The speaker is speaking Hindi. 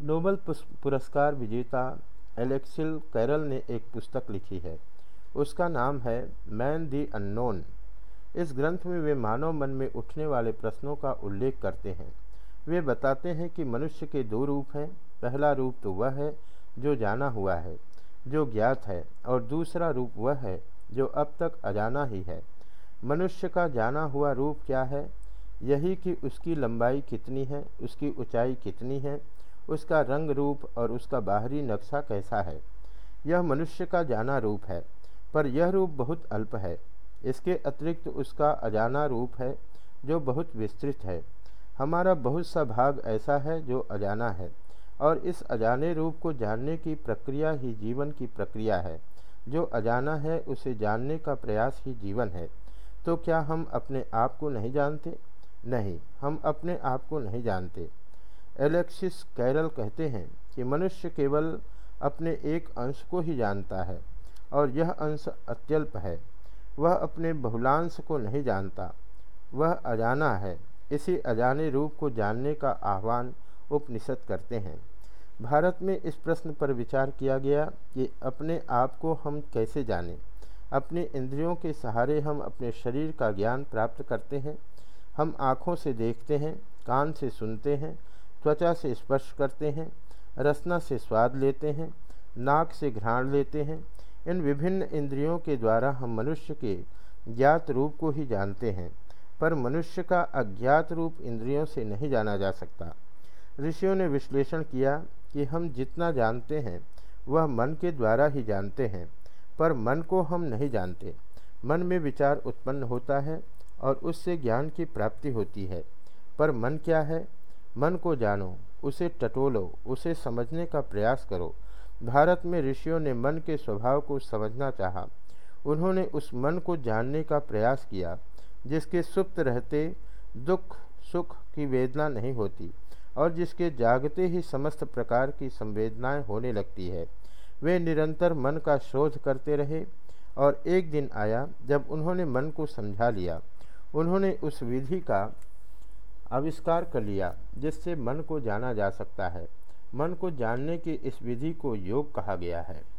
नोबल पुरस्कार विजेता एलेक्सिल कैरल ने एक पुस्तक लिखी है। उसका नाम है मैन दी अननोन। इस ग्रंथ में वे मानव मन में उठने वाले प्रश्नों का उल्लेख करते हैं। वे बताते हैं कि मनुष्य के दो रूप हैं। पहला रूप तो वह है जो जाना हुआ है, जो ज्ञात है, और दूसरा रूप वह है जो अब तक अजाना ही है। मनुष्य का जाना हुआ रूप क्या है? यही कि उसकी लंबाई कितनी है, उसकी ऊंचाई कितनी है उसका रंग रूप और उसका बाहरी नक्शा कैसा है? यह मनुष्य का जाना रूप है, पर यह रूप बहुत अल्प है। इसके अतिरिक्त उसका अजाना रूप है, जो बहुत विस्तृत है। हमारा बहुत सा भाग ऐसा है जो अजाना है, और इस अजाने रूप को जानने की प्रक्रिया ही जीवन की प्रक्रिया है। जो अजाना है, उसे जानने का प्रयास ही जीवन है। तो क्या हम अपने आप को नहीं जानते? नहीं, हम अपने आप को नहीं जानते। एलेक्सिस कैरल कहते हैं कि मनुष्य केवल अपने एक अंश को ही जानता है और यह अंश अत्यल्प है। वह अपने बहुलांश को नहीं जानता। वह अजाना है। इसी अजाने रूप को जानने का आह्वान उपनिषद करते हैं। भारत में इस प्रश्न पर विचार किया गया कि अपने आप को हम कैसे जानें? अपने इंद्रियों के सहारे हम अपने शरीर का ज्ञान प्राप्त करते हैं। हम आँखों से देखते हैं, कान से सुनते हैं त्वचा से स्पर्श करते हैं, रसना से स्वाद लेते हैं, नाक से घ्राण लेते हैं। इन विभिन्न इंद्रियों के द्वारा हम मनुष्य के ज्ञात रूप को ही जानते हैं, पर मनुष्य का अज्ञात रूप इंद्रियों से नहीं जाना जा सकता। ऋषियों ने विश्लेषण किया कि हम जितना जानते हैं, वह मन के द्वारा ही जानते हैं, पर मन को हम नहीं जानते। मन में विचार उत्पन्न होता है और उससे ज्ञान की प्राप्ति होती है, पर मन क्या है? मन को जानो, उसे टटोलो, उसे समझने का प्रयास करो। भारत में ऋषियों ने मन के स्वभाव को समझना चाहा। उन्होंने उस मन को जानने का प्रयास किया, जिसके सुप्त रहते दुख, सुख की वेदना नहीं होती और जिसके जागते ही समस्त प्रकार की संवेदनाएँ होने लगती है। वे निरंतर मन का शोध करते रहे और एक दिन आया जब उन्होंने मन को समझा लिया। उन्होंने उस विधि का आविष्कार कर लिया, जिससे मन को जाना जा सकता है। मन को जानने की इस विधि को योग कहा गया है।